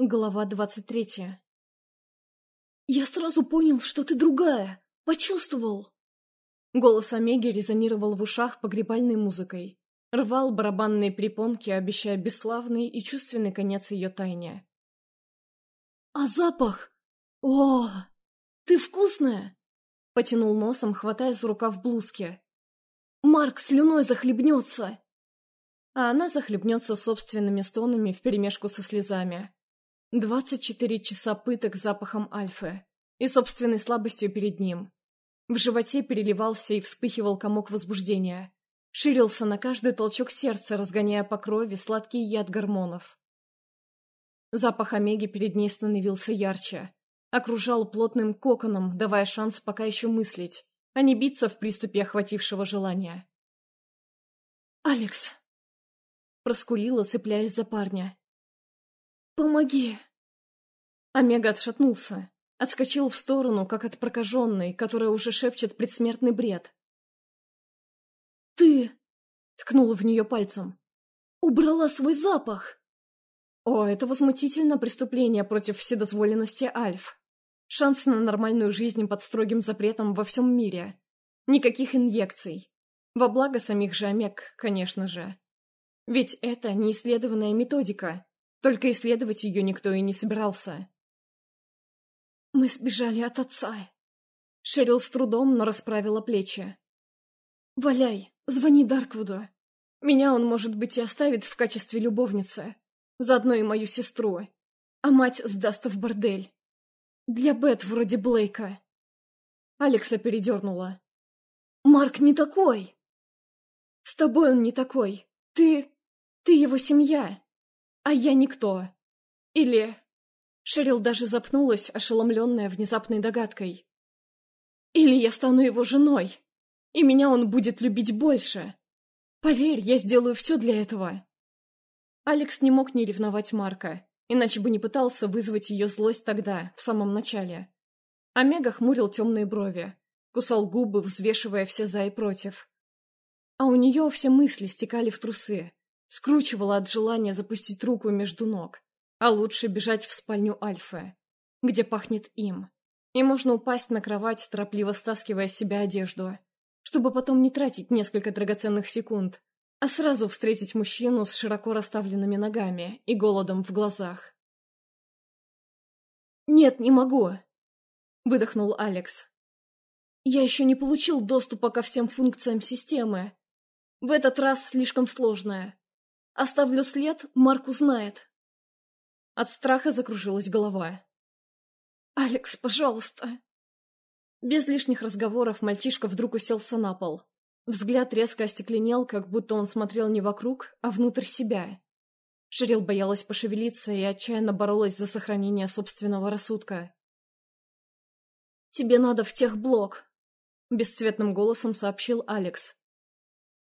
Глава двадцать третья. «Я сразу понял, что ты другая! Почувствовал!» Голос Омеги резонировал в ушах погребальной музыкой. Рвал барабанные препонки, обещая бесславный и чувственный конец ее тайне. «А запах? О, ты вкусная!» Потянул носом, хватая за рукав блузки. «Марк слюной захлебнется!» А она захлебнется собственными стонами вперемешку со слезами. Двадцать четыре часа пыток запахом альфы и собственной слабостью перед ним. В животе переливался и вспыхивал комок возбуждения. Ширился на каждый толчок сердца, разгоняя по крови сладкий яд гормонов. Запах Омеги перед ней становился ярче. Окружал плотным коконом, давая шанс пока еще мыслить, а не биться в приступе охватившего желания. «Алекс!» Проскулила, цепляясь за парня. «Помоги!» Омега отшатнулся, отскочил в сторону, как от прокаженной, которая уже шепчет предсмертный бред. «Ты!» — ткнула в нее пальцем. «Убрала свой запах!» О, это возмутительно преступление против вседозволенности Альф. Шанс на нормальную жизнь под строгим запретом во всем мире. Никаких инъекций. Во благо самих же Омег, конечно же. Ведь это неисследованная методика. Только исследовать ее никто и не собирался. «Мы сбежали от отца». Шерил с трудом, но расправила плечи. «Валяй, звони Дарквуду. Меня он, может быть, и оставит в качестве любовницы. Заодно и мою сестру. А мать сдаст в бордель. Для Бет вроде Блейка». Алекса передернула. «Марк не такой!» «С тобой он не такой. Ты... ты его семья а я никто. Или... Шерил даже запнулась, ошеломленная внезапной догадкой. Или я стану его женой, и меня он будет любить больше. Поверь, я сделаю все для этого. Алекс не мог не ревновать Марка, иначе бы не пытался вызвать ее злость тогда, в самом начале. Омега хмурил темные брови, кусал губы, взвешивая все за и против. А у нее все мысли стекали в трусы, Скручивала от желания запустить руку между ног. А лучше бежать в спальню Альфы, где пахнет им. И можно упасть на кровать, торопливо стаскивая с себя одежду, чтобы потом не тратить несколько драгоценных секунд, а сразу встретить мужчину с широко расставленными ногами и голодом в глазах. «Нет, не могу», — выдохнул Алекс. «Я еще не получил доступа ко всем функциям системы. В этот раз слишком сложная. Оставлю след, Марк узнает. От страха закружилась голова. «Алекс, пожалуйста!» Без лишних разговоров мальчишка вдруг уселся на пол. Взгляд резко остекленел, как будто он смотрел не вокруг, а внутрь себя. Шерил боялась пошевелиться и отчаянно боролась за сохранение собственного рассудка. «Тебе надо в техблок», — бесцветным голосом сообщил Алекс.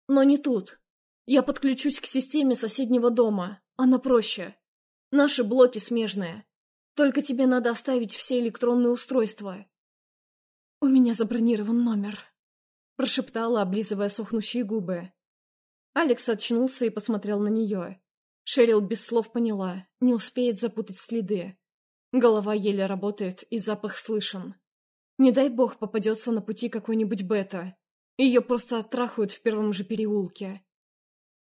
«Но не тут. Я подключусь к системе соседнего дома. Она проще. Наши блоки смежные. Только тебе надо оставить все электронные устройства. У меня забронирован номер. Прошептала, облизывая сохнущие губы. Алекс очнулся и посмотрел на нее. Шерил без слов поняла, не успеет запутать следы. Голова еле работает, и запах слышен. Не дай бог попадется на пути какой-нибудь бета. Ее просто оттрахают в первом же переулке.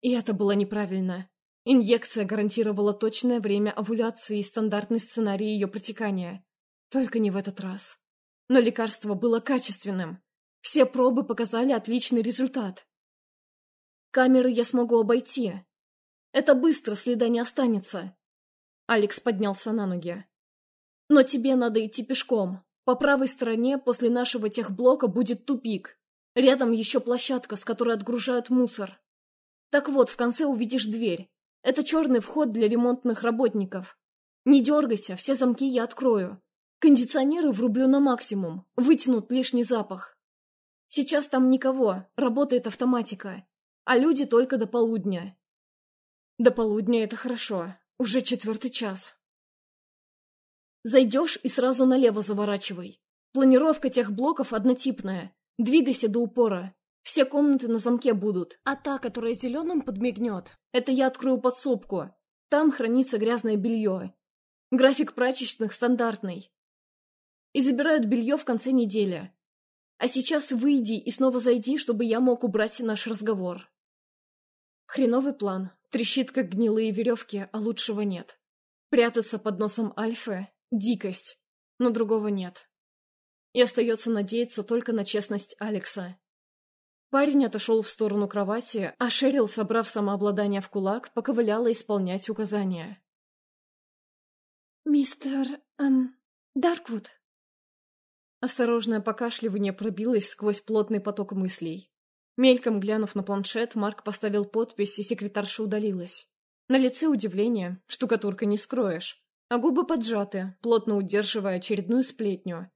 И это было неправильно. Инъекция гарантировала точное время овуляции и стандартный сценарий ее протекания. Только не в этот раз. Но лекарство было качественным. Все пробы показали отличный результат. Камеры я смогу обойти. Это быстро, следа не останется. Алекс поднялся на ноги. Но тебе надо идти пешком. По правой стороне после нашего техблока будет тупик. Рядом еще площадка, с которой отгружают мусор. Так вот, в конце увидишь дверь. Это черный вход для ремонтных работников. Не дергайся, все замки я открою. Кондиционеры врублю на максимум, вытянут лишний запах. Сейчас там никого, работает автоматика. А люди только до полудня. До полудня это хорошо, уже четвертый час. Зайдешь и сразу налево заворачивай. Планировка тех блоков однотипная. Двигайся до упора. Все комнаты на замке будут, а та, которая зеленым подмигнет, это я открою подсобку. Там хранится грязное белье. График прачечных стандартный. И забирают белье в конце недели. А сейчас выйди и снова зайди, чтобы я мог убрать наш разговор. Хреновый план. Трещит, как гнилые веревки, а лучшего нет. Прятаться под носом Альфы — дикость, но другого нет. И остается надеяться только на честность Алекса. Парень отошел в сторону кровати, а Шерил, собрав самообладание в кулак, поковыляла исполнять указания. «Мистер... эм... Дарквуд?» Осторожное покашливание пробилось сквозь плотный поток мыслей. Мельком глянув на планшет, Марк поставил подпись, и секретарша удалилась. На лице удивление, штукатурка не скроешь, а губы поджаты, плотно удерживая очередную сплетню,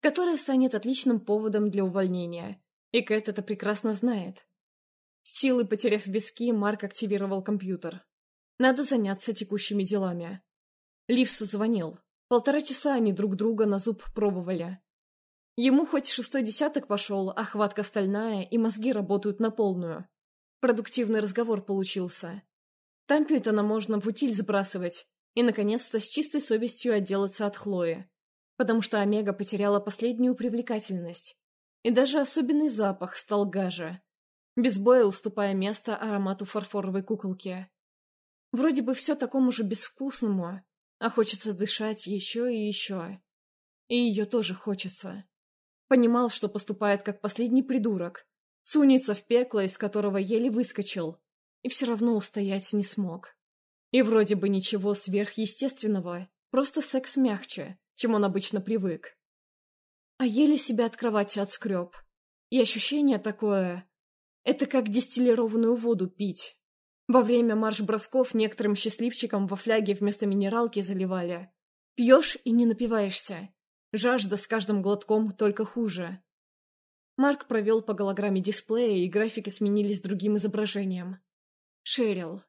которая станет отличным поводом для увольнения. И Кэт это прекрасно знает. Силы потеряв виски, Марк активировал компьютер. Надо заняться текущими делами. Ливс звонил. Полтора часа они друг друга на зуб пробовали. Ему хоть шестой десяток пошел, а хватка стальная, и мозги работают на полную. Продуктивный разговор получился. Тампельтона можно в утиль сбрасывать и, наконец-то, с чистой совестью отделаться от Хлои. Потому что Омега потеряла последнюю привлекательность. И даже особенный запах стал гаже, без боя уступая место аромату фарфоровой куколки. Вроде бы все такому же безвкусному, а хочется дышать еще и еще. И ее тоже хочется. Понимал, что поступает как последний придурок. Сунется в пекло, из которого еле выскочил. И все равно устоять не смог. И вроде бы ничего сверхъестественного, просто секс мягче, чем он обычно привык. А еле себя от кровати отскреб. И ощущение такое... Это как дистиллированную воду пить. Во время марш-бросков некоторым счастливчикам во фляге вместо минералки заливали. Пьешь и не напиваешься. Жажда с каждым глотком только хуже. Марк провел по голограмме дисплея, и графики сменились другим изображением. Шерил.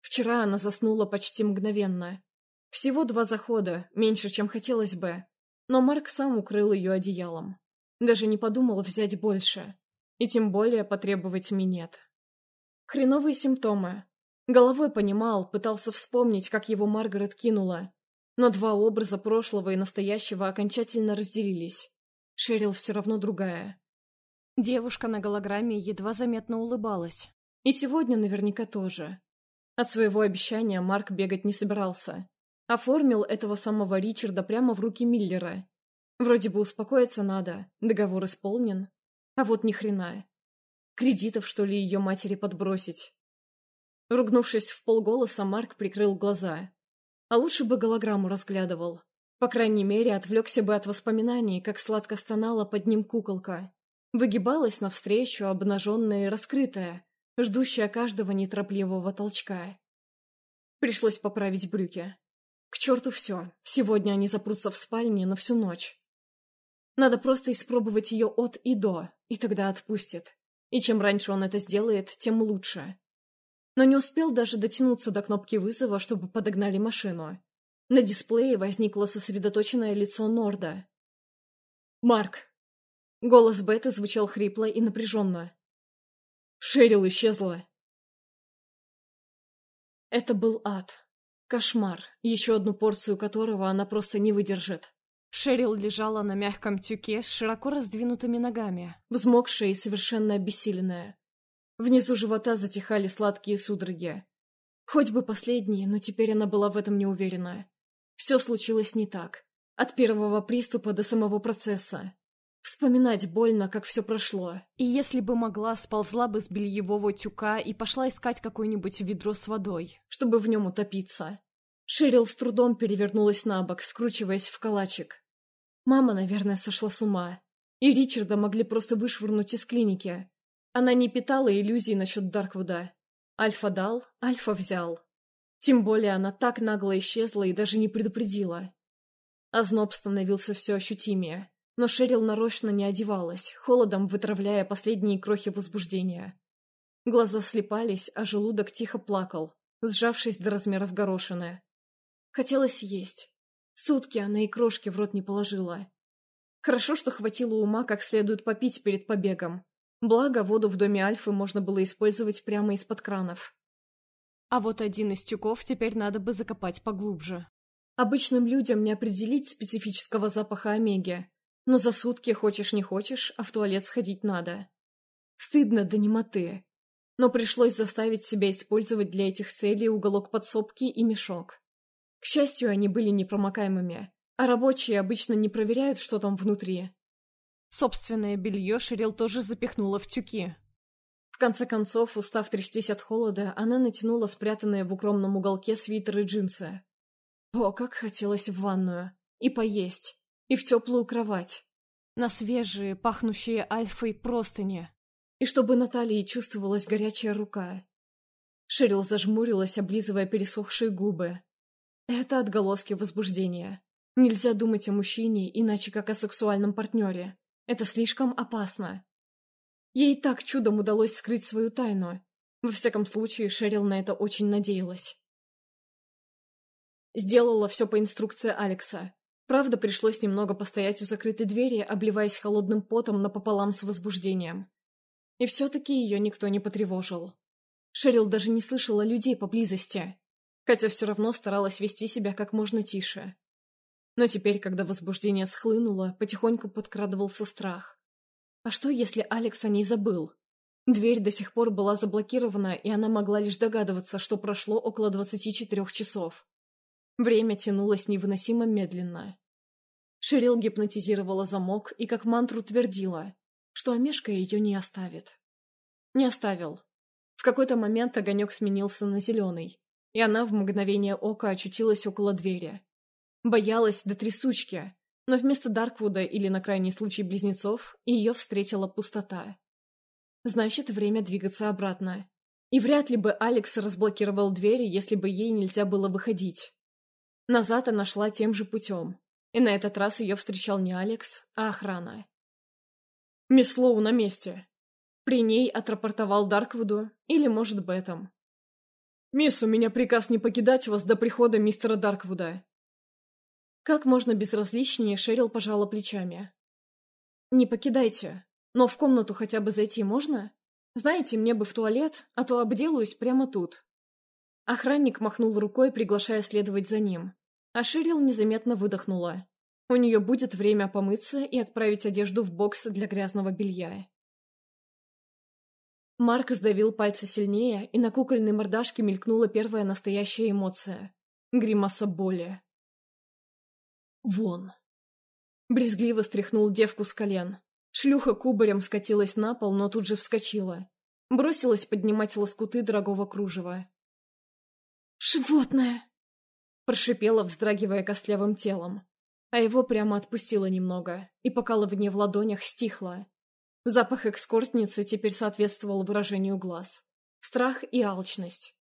Вчера она заснула почти мгновенно. Всего два захода, меньше, чем хотелось бы. Но Марк сам укрыл ее одеялом. Даже не подумал взять больше. И тем более потребовать минет. Хреновые симптомы. Головой понимал, пытался вспомнить, как его Маргарет кинула. Но два образа прошлого и настоящего окончательно разделились. Шерил все равно другая. Девушка на голограмме едва заметно улыбалась. И сегодня наверняка тоже. От своего обещания Марк бегать не собирался. Оформил этого самого Ричарда прямо в руки Миллера. Вроде бы успокоиться надо, договор исполнен. А вот ни хрена. Кредитов, что ли, ее матери подбросить? Ругнувшись в полголоса, Марк прикрыл глаза. А лучше бы голограмму разглядывал. По крайней мере, отвлекся бы от воспоминаний, как сладко стонала под ним куколка. Выгибалась навстречу, обнаженная и раскрытая, ждущая каждого неторопливого толчка. Пришлось поправить брюки. К черту все, сегодня они запрутся в спальне на всю ночь. Надо просто испробовать ее от и до, и тогда отпустит. И чем раньше он это сделает, тем лучше. Но не успел даже дотянуться до кнопки вызова, чтобы подогнали машину. На дисплее возникло сосредоточенное лицо Норда. «Марк!» Голос Беты звучал хрипло и напряженно. «Шерил исчезла!» Это был ад. Кошмар, еще одну порцию которого она просто не выдержит. Шерил лежала на мягком тюке с широко раздвинутыми ногами, взмокшая и совершенно обессиленная. Внизу живота затихали сладкие судороги. Хоть бы последние, но теперь она была в этом не уверена. Все случилось не так. От первого приступа до самого процесса. Вспоминать больно, как все прошло. И если бы могла, сползла бы с бельевого тюка и пошла искать какое-нибудь ведро с водой, чтобы в нем утопиться. Шерил с трудом перевернулась на бок, скручиваясь в калачик. Мама, наверное, сошла с ума. И Ричарда могли просто вышвырнуть из клиники. Она не питала иллюзий насчет Дарквуда. Альфа дал, Альфа взял. Тем более она так нагло исчезла и даже не предупредила. Озноб становился все ощутимее, но Шерил нарочно не одевалась, холодом вытравляя последние крохи возбуждения. Глаза слепались, а желудок тихо плакал, сжавшись до размеров горошины. Хотелось есть, Сутки она и крошки в рот не положила. Хорошо, что хватило ума как следует попить перед побегом. Благо, воду в доме Альфы можно было использовать прямо из-под кранов. А вот один из тюков теперь надо бы закопать поглубже. Обычным людям не определить специфического запаха омеги, но за сутки, хочешь не хочешь, а в туалет сходить надо. Стыдно до немоты. Но пришлось заставить себя использовать для этих целей уголок подсобки и мешок. К счастью, они были непромокаемыми, а рабочие обычно не проверяют, что там внутри. Собственное белье Шерил тоже запихнула в тюки. В конце концов, устав трястись от холода, она натянула спрятанные в укромном уголке свитер и джинсы. О, как хотелось в ванную. И поесть. И в теплую кровать. На свежие, пахнущие альфой простыни. И чтобы на талии чувствовалась горячая рука. Шерил зажмурилась, облизывая пересохшие губы. Это отголоски возбуждения. Нельзя думать о мужчине, иначе как о сексуальном партнере. Это слишком опасно. Ей так чудом удалось скрыть свою тайну. Во всяком случае, Шерил на это очень надеялась. Сделала все по инструкции Алекса. Правда, пришлось немного постоять у закрытой двери, обливаясь холодным потом напополам с возбуждением. И все-таки ее никто не потревожил. Шерил даже не слышала людей поблизости, хотя все равно старалась вести себя как можно тише. Но теперь, когда возбуждение схлынуло, потихоньку подкрадывался страх. А что, если Алекс о ней забыл? Дверь до сих пор была заблокирована, и она могла лишь догадываться, что прошло около 24 часов. Время тянулось невыносимо медленно. Ширил гипнотизировала замок и как мантру твердила, что Амешка ее не оставит. Не оставил. В какой-то момент огонек сменился на зеленый, и она в мгновение ока очутилась около двери. Боялась до трясучки, но вместо Дарквуда или, на крайний случай, близнецов, ее встретила пустота. Значит, время двигаться обратно. И вряд ли бы Алекс разблокировал двери, если бы ей нельзя было выходить. Назад она шла тем же путем, и на этот раз ее встречал не Алекс, а охрана. «Мисс Лоу на месте!» При ней отрапортовал Дарквуду, или, может, Бэтом. «Мисс, у меня приказ не покидать вас до прихода мистера Дарквуда». Как можно безразличнее Шерил пожала плечами. «Не покидайте, но в комнату хотя бы зайти можно? Знаете, мне бы в туалет, а то обделаюсь прямо тут». Охранник махнул рукой, приглашая следовать за ним. А Ширил незаметно выдохнула. У нее будет время помыться и отправить одежду в бокс для грязного белья. Марк сдавил пальцы сильнее, и на кукольной мордашке мелькнула первая настоящая эмоция — гримаса боли. «Вон!» Брезгливо стряхнул девку с колен. Шлюха кубарем скатилась на пол, но тут же вскочила. Бросилась поднимать лоскуты дорогого кружева. «Животное!» Прошипела, вздрагивая костлявым телом. А его прямо отпустило немного, и покалывание в ладонях стихло. Запах экскортницы теперь соответствовал выражению глаз. Страх и алчность.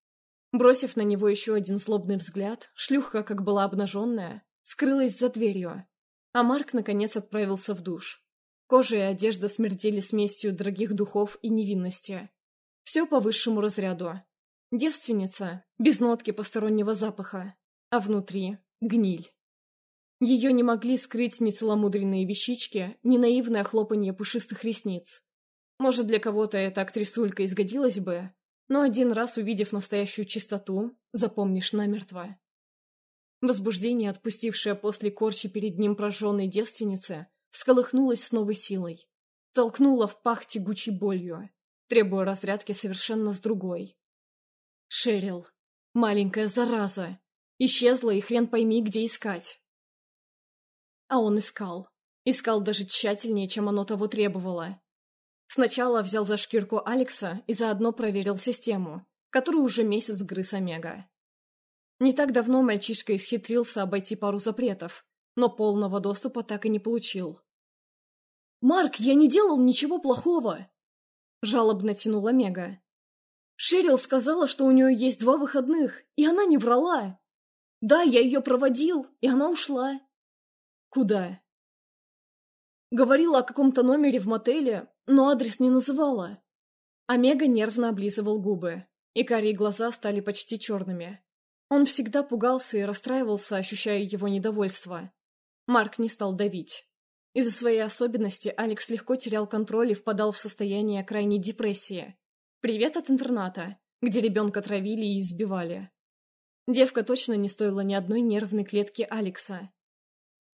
Бросив на него еще один злобный взгляд, шлюха, как была обнаженная, скрылась за дверью. А Марк, наконец, отправился в душ. Кожа и одежда смердели смесью дорогих духов и невинности. Все по высшему разряду, Девственница, без нотки постороннего запаха, а внутри — гниль. Ее не могли скрыть ни целомудренные вещички, ни наивное хлопанье пушистых ресниц. Может, для кого-то эта актрисулька изгодилась бы, но один раз увидев настоящую чистоту, запомнишь намертво. Возбуждение, отпустившее после корчи перед ним прожженной девственницы, всколыхнулось с новой силой. Толкнуло в пах тягучей болью, требуя разрядки совершенно с другой. Шерил. Маленькая зараза. Исчезла, и хрен пойми, где искать. А он искал. Искал даже тщательнее, чем оно того требовало. Сначала взял за шкирку Алекса и заодно проверил систему, которую уже месяц грыз Омега. Не так давно мальчишка исхитрился обойти пару запретов, но полного доступа так и не получил. «Марк, я не делал ничего плохого!» Жалобно тянула Мега. Шерил сказала, что у нее есть два выходных, и она не врала. Да, я ее проводил, и она ушла. Куда? Говорила о каком-то номере в мотеле, но адрес не называла. Омега нервно облизывал губы, и карие глаза стали почти черными. Он всегда пугался и расстраивался, ощущая его недовольство. Марк не стал давить. Из-за своей особенности Алекс легко терял контроль и впадал в состояние крайней депрессии. Привет от интерната, где ребенка травили и избивали. Девка точно не стоила ни одной нервной клетки Алекса.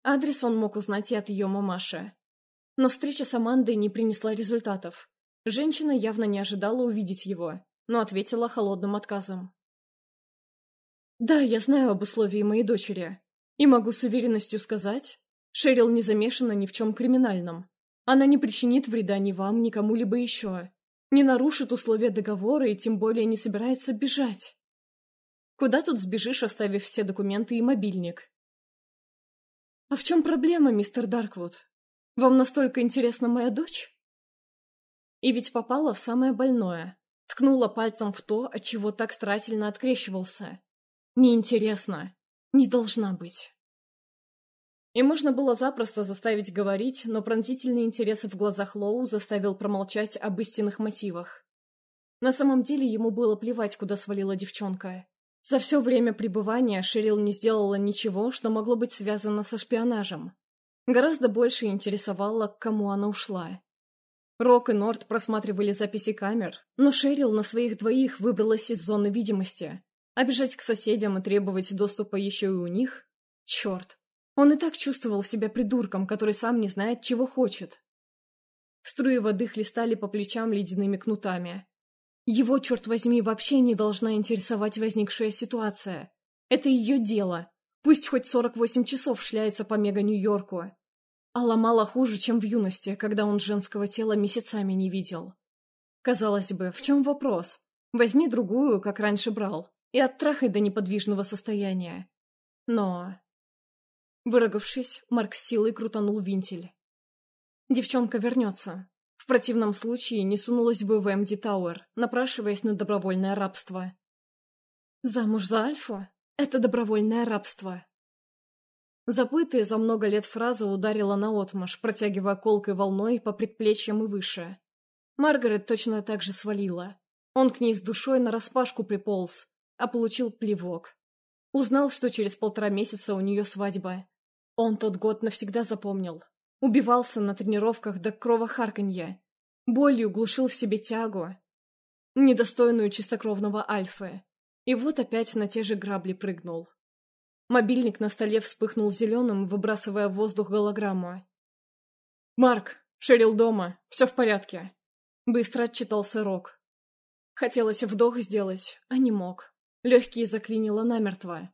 Адрес он мог узнать и от ее мамаши. Но встреча с Амандой не принесла результатов. Женщина явно не ожидала увидеть его, но ответила холодным отказом. «Да, я знаю об условии моей дочери. И могу с уверенностью сказать, Шерил не замешана ни в чем криминальном. Она не причинит вреда ни вам, ни кому-либо еще. Не нарушит условия договора и тем более не собирается бежать. Куда тут сбежишь, оставив все документы и мобильник? А в чем проблема, мистер Дарквуд? Вам настолько интересна моя дочь? И ведь попала в самое больное. Ткнула пальцем в то, от чего так старательно открещивался. Неинтересно. Не должна быть. И можно было запросто заставить говорить, но пронзительный интерес в глазах Лоу заставил промолчать об истинных мотивах. На самом деле ему было плевать, куда свалила девчонка. За все время пребывания Шерил не сделала ничего, что могло быть связано со шпионажем. Гораздо больше интересовало, к кому она ушла. Рок и Норд просматривали записи камер, но Шерил на своих двоих выбралась из зоны видимости, бежать к соседям и требовать доступа еще и у них? Черт. Он и так чувствовал себя придурком, который сам не знает, чего хочет. Струи воды хлестали по плечам ледяными кнутами. Его, черт возьми, вообще не должна интересовать возникшая ситуация. Это ее дело. Пусть хоть 48 часов шляется по мега-Нью-Йорку. А ломала хуже, чем в юности, когда он женского тела месяцами не видел. Казалось бы, в чем вопрос? Возьми другую, как раньше брал и оттрахай до неподвижного состояния. Но... Выругавшись, Марк с силой крутанул винтель. Девчонка вернется. В противном случае не сунулась бы в МД Тауэр, напрашиваясь на добровольное рабство. Замуж за Альфу? Это добровольное рабство. Запытая за много лет фраза ударила наотмашь, протягивая колкой волной по предплечьям и выше. Маргарет точно так же свалила. Он к ней с душой нараспашку приполз, а получил плевок. Узнал, что через полтора месяца у нее свадьба. Он тот год навсегда запомнил. Убивался на тренировках до кровохарканья. Болью глушил в себе тягу, недостойную чистокровного Альфы. И вот опять на те же грабли прыгнул. Мобильник на столе вспыхнул зеленым, выбрасывая в воздух голограмму. «Марк, Шерил дома, все в порядке», — быстро отчитался Рок. Хотелось вдох сделать, а не мог. Легкие заклинило намертво.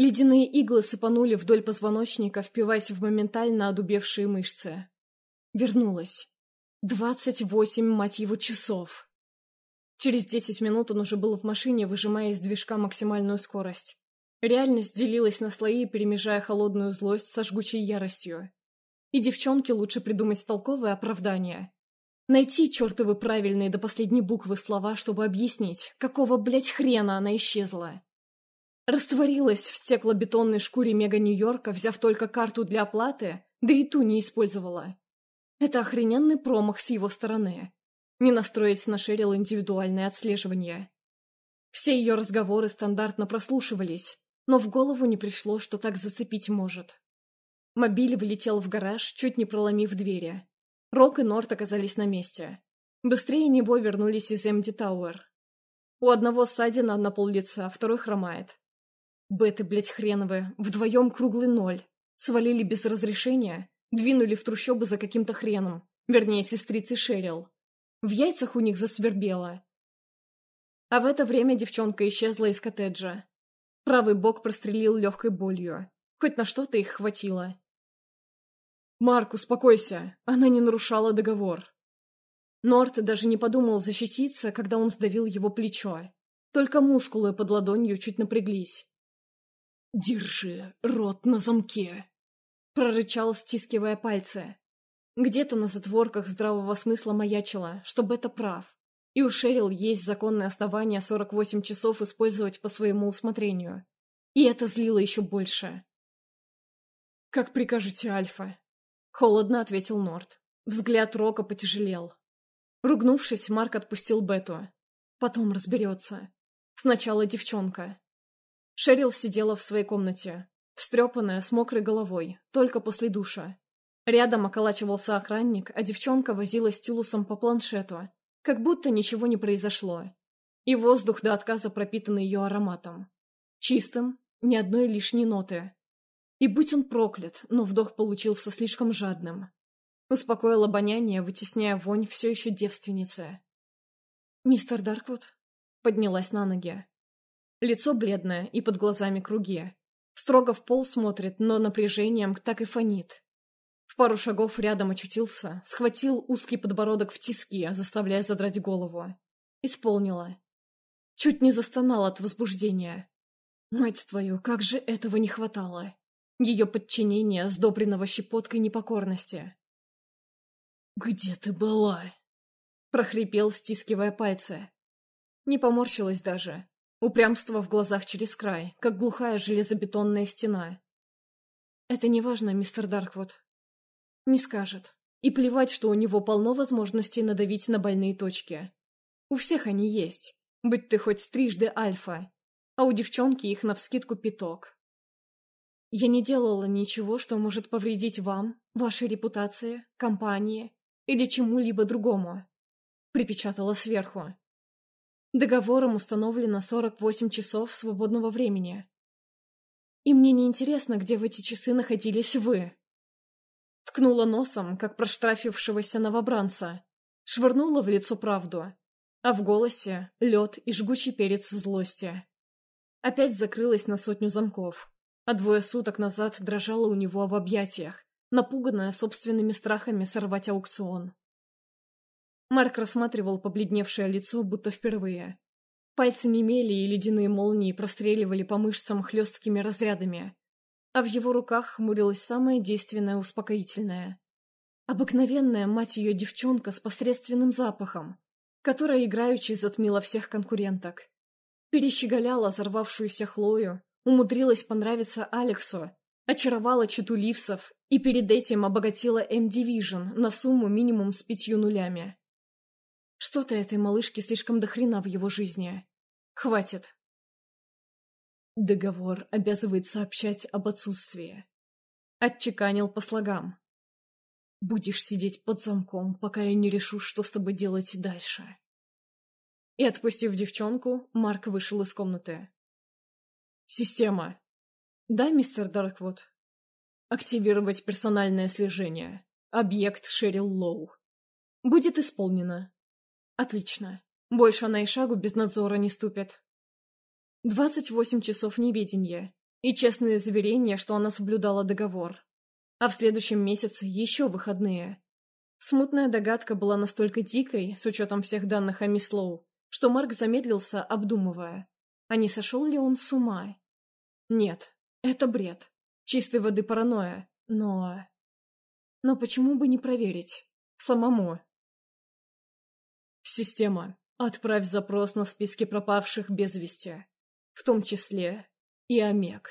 Ледяные иглы сыпанули вдоль позвоночника, впиваясь в моментально одубевшие мышцы. Вернулась. Двадцать восемь, мать его, часов. Через десять минут он уже был в машине, выжимая из движка максимальную скорость. Реальность делилась на слои, перемежая холодную злость со жгучей яростью. И девчонке лучше придумать толковое оправдание. Найти чертовы правильные до последней буквы слова, чтобы объяснить, какого, блядь, хрена она исчезла. Растворилась в стеклобетонной шкуре мега-Нью-Йорка, взяв только карту для оплаты, да и ту не использовала. Это охрененный промах с его стороны. Не настроить на Шерил индивидуальное отслеживание. Все ее разговоры стандартно прослушивались, но в голову не пришло, что так зацепить может. Мобиль влетел в гараж, чуть не проломив двери. Рок и Норт оказались на месте. Быстрее него вернулись из Эмди Тауэр. У одного ссадина на пол лица, второй хромает. Беты, блять, хреновые, вдвоем круглый ноль. Свалили без разрешения, двинули в трущобы за каким-то хреном, вернее, сестрицы Шерил. В яйцах у них засвербело. А в это время девчонка исчезла из коттеджа. Правый бок прострелил легкой болью. Хоть на что-то их хватило. «Марк, успокойся, она не нарушала договор». Норт даже не подумал защититься, когда он сдавил его плечо. Только мускулы под ладонью чуть напряглись. «Держи рот на замке!» Прорычал, стискивая пальцы. Где-то на затворках здравого смысла маячило, чтобы это прав. И у Шерил есть законное основание 48 часов использовать по своему усмотрению. И это злило еще больше. «Как прикажете, Альфа?» Холодно ответил Норт. Взгляд Рока потяжелел. Ругнувшись, Марк отпустил Бету. Потом разберется. Сначала девчонка. Шерил сидела в своей комнате, встрепанная, с мокрой головой, только после душа. Рядом околачивался охранник, а девчонка возила стилусом по планшету, как будто ничего не произошло. И воздух до отказа пропитан ее ароматом. Чистым, ни одной лишней ноты. И будь он проклят, но вдох получился слишком жадным. Успокоил обоняние, вытесняя вонь все еще девственницы. «Мистер Дарквуд?» Поднялась на ноги. Лицо бледное и под глазами круги. Строго в пол смотрит, но напряжением так и фонит. В пару шагов рядом очутился, схватил узкий подбородок в тиски, заставляя задрать голову. Исполнила. Чуть не застонал от возбуждения. Мать твою, как же этого не хватало. Ее подчинение, сдобренного щепоткой непокорности. «Где ты была?» прохрипел, стискивая пальцы. Не поморщилась даже. Упрямство в глазах через край, как глухая железобетонная стена. «Это не важно, мистер Дарквуд». Не скажет. И плевать, что у него полно возможностей надавить на больные точки. У всех они есть. Быть ты хоть трижды альфа. А у девчонки их навскидку пяток. Я не делала ничего, что может повредить вам, вашей репутации, компании или чему-либо другому. Припечатала сверху. Договором установлено 48 часов свободного времени. И мне не интересно, где в эти часы находились вы. Ткнула носом, как проштрафившегося новобранца. Швырнула в лицо правду. А в голосе лед и жгучий перец злости. Опять закрылась на сотню замков. А двое суток назад дрожала у него в объятиях, напуганная собственными страхами сорвать аукцион. Марк рассматривал побледневшее лицо, будто впервые. Пальцы немели, и ледяные молнии простреливали по мышцам хлесткими разрядами. А в его руках хмурилось самое действенное успокоительное. Обыкновенная, мать ее, девчонка с посредственным запахом, которая играючи затмила всех конкуренток. Перещеголяла взорвавшуюся Хлою, умудрилась понравиться Алексу, очаровала читу Ливсов и перед этим обогатила M-Division на сумму минимум с пятью нулями. Что-то этой малышке слишком дохрена в его жизни. Хватит. Договор обязывает сообщать об отсутствии. Отчеканил по слогам. Будешь сидеть под замком, пока я не решу, что с тобой делать дальше. И, отпустив девчонку, Марк вышел из комнаты. Система. Да, мистер Дарквуд? Активировать персональное слежение. Объект Шерил Лоу. Будет исполнено. Отлично. Больше она и шагу без надзора не ступит. Двадцать восемь часов неведения и честное заверение, что она соблюдала договор. А в следующем месяце еще выходные. Смутная догадка была настолько дикой, с учетом всех данных о мисс что Марк замедлился, обдумывая, а не сошел ли он с ума. Нет, это бред. Чистой воды паранойя, но... Но почему бы не проверить? Самому. Система. Отправь запрос на списки пропавших без вести. В том числе и Омег.